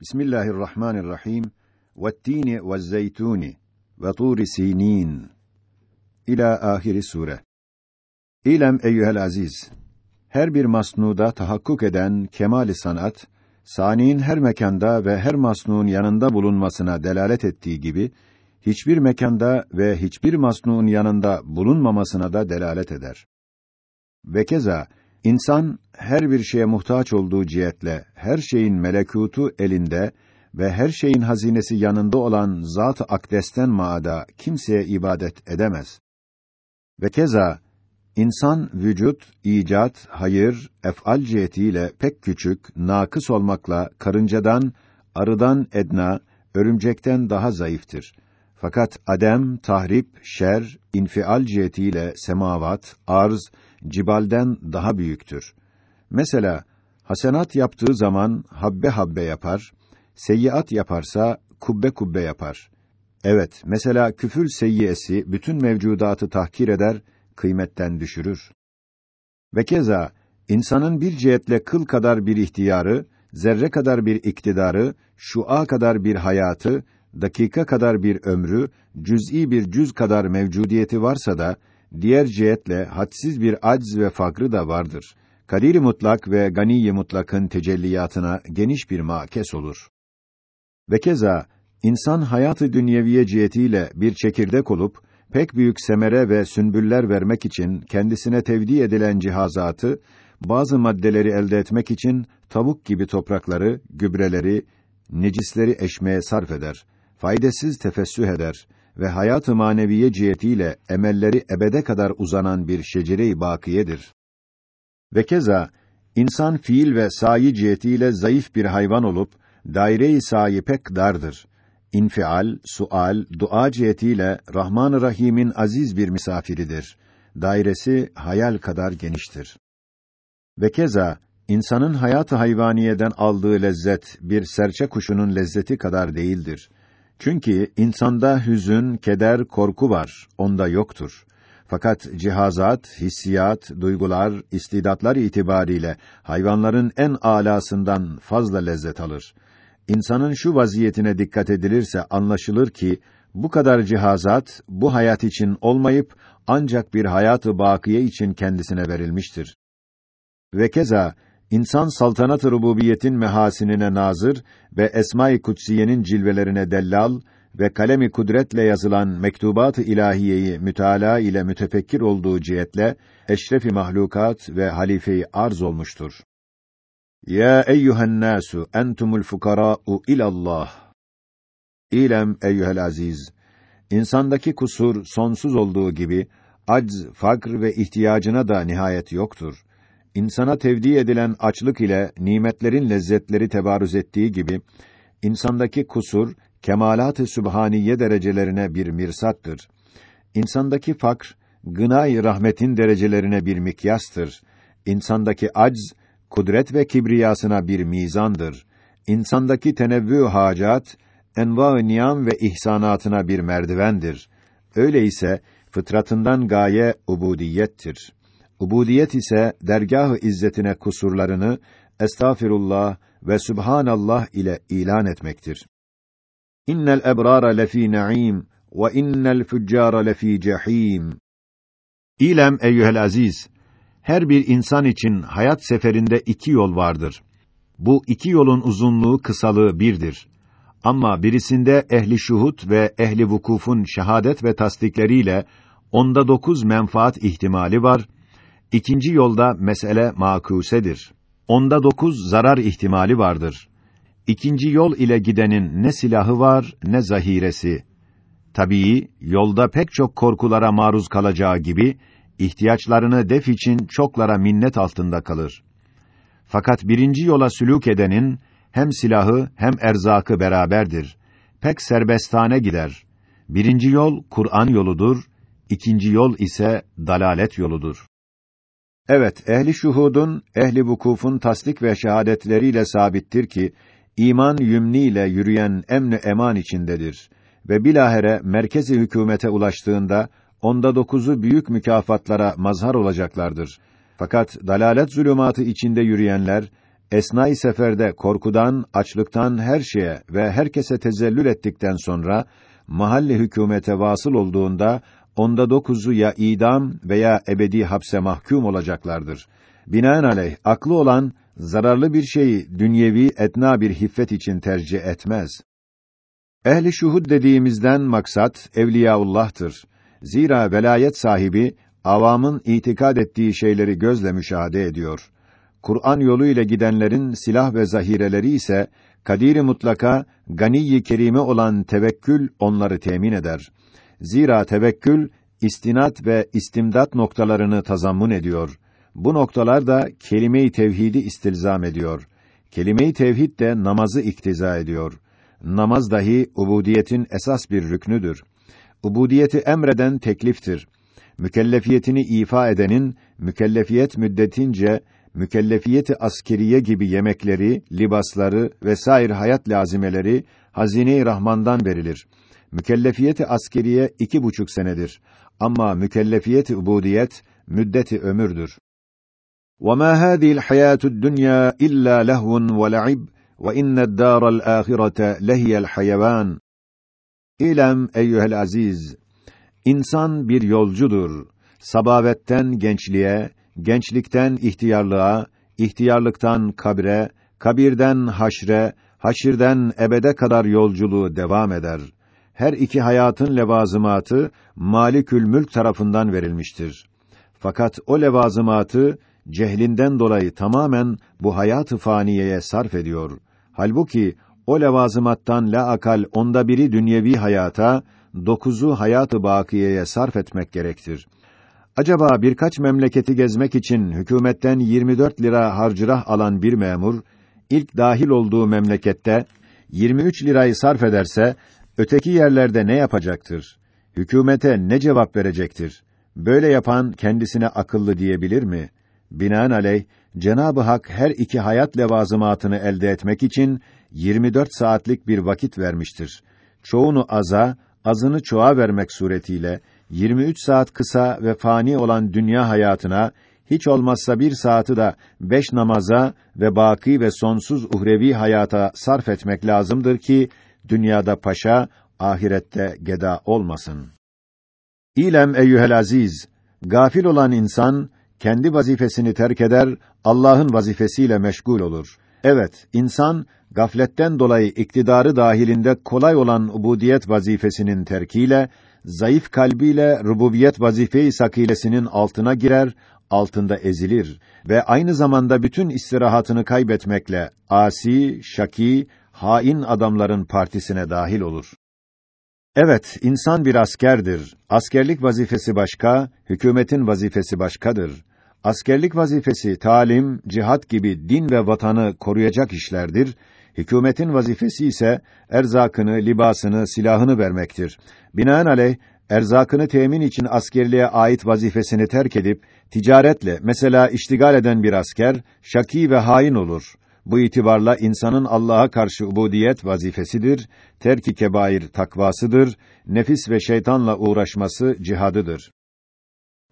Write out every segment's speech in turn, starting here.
Bismillahirrahmanirrahim. Ve't-tini ve'z-zeytuni ve turi sinin. İlâ ahiri sure. İlem eyyuhel aziz. Her bir masnuda tahakkuk eden kemali sanat, saniin her mekanda ve her masnuun yanında bulunmasına delalet ettiği gibi, hiçbir mekanda ve hiçbir masnuun yanında bulunmamasına da delalet eder. Ve keza, insan her bir şeye muhtaç olduğu cihetle her şeyin melekutu elinde ve her şeyin hazinesi yanında olan Zat-ı Akdes'ten maada kimseye ibadet edemez. Ve keza insan vücut, icat, hayır, ef'al cihetiyle pek küçük, nakıs olmakla karıncadan, arıdan edna, örümcekten daha zayıftır. Fakat adem, tahrip, şer, infial cihetiyle semavat, arz, cibalden daha büyüktür. Mesela hasenat yaptığı zaman habbe habbe yapar, seyyiat yaparsa kubbe kubbe yapar. Evet, mesela küfür seyyiyesi bütün mevcudatı tahkir eder, kıymetten düşürür. Ve keza insanın bir cihetle kıl kadar bir ihtiyarı, zerre kadar bir iktidarı, şua kadar bir hayatı, dakika kadar bir ömrü, cüz'i bir cüz kadar mevcudiyeti varsa da diğer cihetle hadsiz bir acz ve fakrı da vardır. Kadir-i mutlak ve gani mutlakın tecelliyatına geniş bir makes olur. Ve keza insan hayatı dünyeviye cihetiyle bir çekirdek olup pek büyük semere ve sünbüller vermek için kendisine tevdi edilen cihazatı bazı maddeleri elde etmek için tavuk gibi toprakları, gübreleri, necisleri eşmeye sarf eder. Faydasız tefessüh eder ve hayat-ı maneviye cihetiyle emelleri ebede kadar uzanan bir şecere-i bakiyedir. Ve keza insan fiil ve sayi cihetiyle zayıf bir hayvan olup daire-i sayi pek dardır. İnfial, sual, dua cihetiyle Rahman-ı Rahim'in aziz bir misafiridir. Dairesi hayal kadar geniştir. Ve keza insanın hayat-ı hayvaniyeden aldığı lezzet bir serçe kuşunun lezzeti kadar değildir. Çünkü insanda hüzün, keder, korku var, onda yoktur. Fakat cihazat, hissiyat, duygular, istidatlar itibariyle hayvanların en âlasından fazla lezzet alır. İnsanın şu vaziyetine dikkat edilirse anlaşılır ki bu kadar cihazat bu hayat için olmayıp ancak bir hayatı bakiye için kendisine verilmiştir. Ve keza insan saltanat-ı rububiyetin mehasinine nazır ve esma-i kutsiyenin cilvelerine dellal ve kalemi kudretle yazılan mektubat-ı ilahiyeyi mütalaa ile mütefekkir olduğu cihetle eşrefi mahlukat ve halife-i arz olmuştur. Ya eyyuhen nasu entumul fukara'u ilallah. İlem eyyuhel aziz, insandaki kusur sonsuz olduğu gibi acz, fakr ve ihtiyacına da nihayet yoktur. İnsana tevdi edilen açlık ile nimetlerin lezzetleri tebarüz ettiği gibi insandaki kusur kemalat-ı sübhaniye derecelerine bir mirsattır. İnsandaki fakr gınay rahmetin derecelerine bir mikyastır. İnsandaki acz kudret ve kibriyasına bir mizandır. İnsandaki tenevvü hacat enva-ı niyam ve ihsanatına bir merdivendir. Öyleyse fıtratından gaye ubudiyettir. Ubudiyet ise dergah-ı izzetine kusurlarını estağfirullah ve subhanallah ile ilan etmektir. İnnel ebrara lefî naîm ve innel fuccâra lefî cehîm. İlem eyyuhel aziz, her bir insan için hayat seferinde iki yol vardır. Bu iki yolun uzunluğu kısalığı birdir. Ama birisinde ehli şuhut ve ehli vukufun şehadet ve tasdikleriyle onda dokuz menfaat ihtimali var. İkinci yolda mesele makusedir. Onda dokuz zarar ihtimali vardır. İkinci yol ile gidenin ne silahı var ne zahiresi. Tabii yolda pek çok korkulara maruz kalacağı gibi ihtiyaçlarını def için çoklara minnet altında kalır. Fakat birinci yola sülûk edenin hem silahı hem erzakı beraberdir. Pek serbestane gider. Birinci yol Kur'an yoludur, ikinci yol ise dalalet yoludur. Evet, ehli şuhudun, ehli vukufun tasdik ve şehadetleriyle sabittir ki iman yümniyle yürüyen emn eman içindedir ve bilahere merkezi hükümete ulaştığında onda dokuzu büyük mükafatlara mazhar olacaklardır. Fakat dalalet zulümatı içinde yürüyenler esnai seferde korkudan, açlıktan her şeye ve herkese tezellül ettikten sonra mahalle hükümete vasıl olduğunda onda dokuzu ya idam veya ebedi hapse mahkum olacaklardır. Binaenaleyh aklı olan zararlı bir şeyi dünyevi etna bir hiffet için tercih etmez. Ehli şuhud dediğimizden maksat evliyaullah'tır. Zira velayet sahibi avamın itikad ettiği şeyleri gözle müşahede ediyor. Kur'an yolu ile gidenlerin silah ve zahireleri ise kadiri mutlaka ganiyi kerime olan tevekkül onları temin eder. Zira tevekkül istinat ve istimdat noktalarını tazammun ediyor. Bu noktalar da kelime-i tevhidi istilzam ediyor. Kelime-i tevhid de namazı iktiza ediyor. Namaz dahi ubudiyetin esas bir rüknüdür. Ubudiyeti emreden tekliftir. Mükellefiyetini ifa edenin mükellefiyet müddetince mükellefiyeti askeriye gibi yemekleri, libasları vesaire hayat lazimeleri hazine-i Rahman'dan verilir. Mükellefiyeti askeriye iki buçuk senedir. Ama mükellefiyeti ubudiyet müddeti ömürdür. وَمَا هَذِهِ الْحَيَاةُ الدُّنْيَا إِلَّا لَهْوٌ وَلَعِبٌ وَإِنَّ الدَّارَ الْآخِرَةَ لَهِيَ الْحَيَوَانُ İlem eyyuhel aziz, insan bir yolcudur. Sabavetten gençliğe, gençlikten ihtiyarlığa, ihtiyarlıktan kabre, kabirden haşre, haşirden ebede kadar yolculuğu devam eder. Her iki hayatın levazımatı Malikül Mülk tarafından verilmiştir. Fakat o levazımatı cehlinden dolayı tamamen bu hayatı faniyeye sarf ediyor. Halbuki o levazımattan la akal onda biri dünyevi hayata, dokuzu hayatı bakiyeye sarf etmek gerektir. Acaba birkaç memleketi gezmek için hükümetten 24 lira harcırah alan bir memur, ilk dahil olduğu memlekette 23 lirayı sarf ederse, öteki yerlerde ne yapacaktır? Hükümete ne cevap verecektir? Böyle yapan kendisine akıllı diyebilir mi? Binaenaleyh, Cenab-ı Hak her iki hayat levazımatını elde etmek için 24 saatlik bir vakit vermiştir. Çoğunu aza, azını çoğa vermek suretiyle 23 saat kısa ve fani olan dünya hayatına hiç olmazsa bir saati de beş namaza ve baki ve sonsuz uhrevi hayata sarf etmek lazımdır ki dünyada paşa, ahirette geda olmasın. İlem eyyuhel aziz, gafil olan insan kendi vazifesini terk eder, Allah'ın vazifesiyle meşgul olur. Evet, insan gafletten dolayı iktidarı dahilinde kolay olan ubudiyet vazifesinin terkiyle zayıf kalbiyle rububiyet vazife-i sakilesinin altına girer, altında ezilir ve aynı zamanda bütün istirahatını kaybetmekle asi, şaki, hain adamların partisine dahil olur. Evet, insan bir askerdir. Askerlik vazifesi başka, hükümetin vazifesi başkadır. Askerlik vazifesi talim, cihat gibi din ve vatanı koruyacak işlerdir. Hükümetin vazifesi ise erzakını, libasını, silahını vermektir. Binaenaleyh erzakını temin için askerliğe ait vazifesini terk edip ticaretle mesela iştigal eden bir asker şaki ve hain olur. Bu itibarla insanın Allah'a karşı ubudiyet vazifesidir, terki kebair takvasıdır, nefis ve şeytanla uğraşması cihadıdır.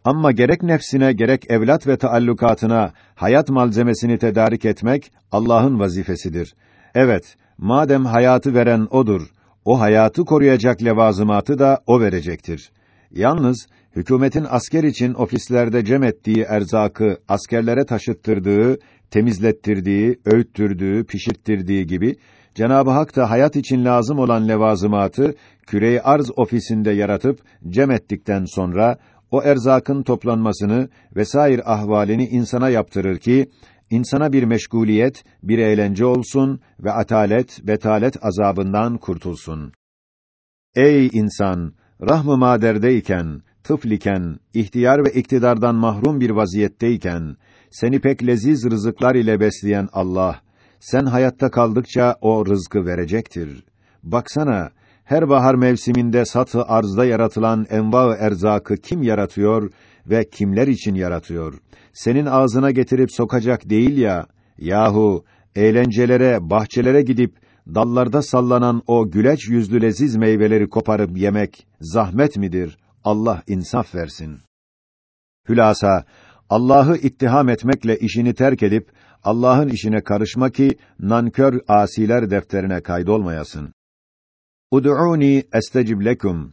Ama gerek nefsine gerek evlat ve taallukatına hayat malzemesini tedarik etmek Allah'ın vazifesidir. Evet, madem hayatı veren odur, o hayatı koruyacak levazımatı da o verecektir. Yalnız hükümetin asker için ofislerde cem ettiği erzakı askerlere taşıttırdığı, temizlettirdiği, öğüttürdüğü, pişirttirdiği gibi Cenab-ı Hak da hayat için lazım olan levazımatı küre arz ofisinde yaratıp cem ettikten sonra o erzakın toplanmasını vesair ahvalini insana yaptırır ki insana bir meşguliyet, bir eğlence olsun ve atalet, betalet azabından kurtulsun. Ey insan, rahm-ı maderdeyken, tıfliken, ihtiyar ve iktidardan mahrum bir vaziyetteyken, seni pek leziz rızıklar ile besleyen Allah, sen hayatta kaldıkça o rızkı verecektir. Baksana, her bahar mevsiminde satı arzda yaratılan enva erzakı kim yaratıyor ve kimler için yaratıyor? Senin ağzına getirip sokacak değil ya, yahu eğlencelere, bahçelere gidip dallarda sallanan o güleç yüzlü leziz meyveleri koparıp yemek zahmet midir? Allah insaf versin. Hülasa Allah'ı ittiham etmekle işini terk edip Allah'ın işine karışma ki nankör asiler defterine kaydolmayasın. Ud'uni estecib lekum.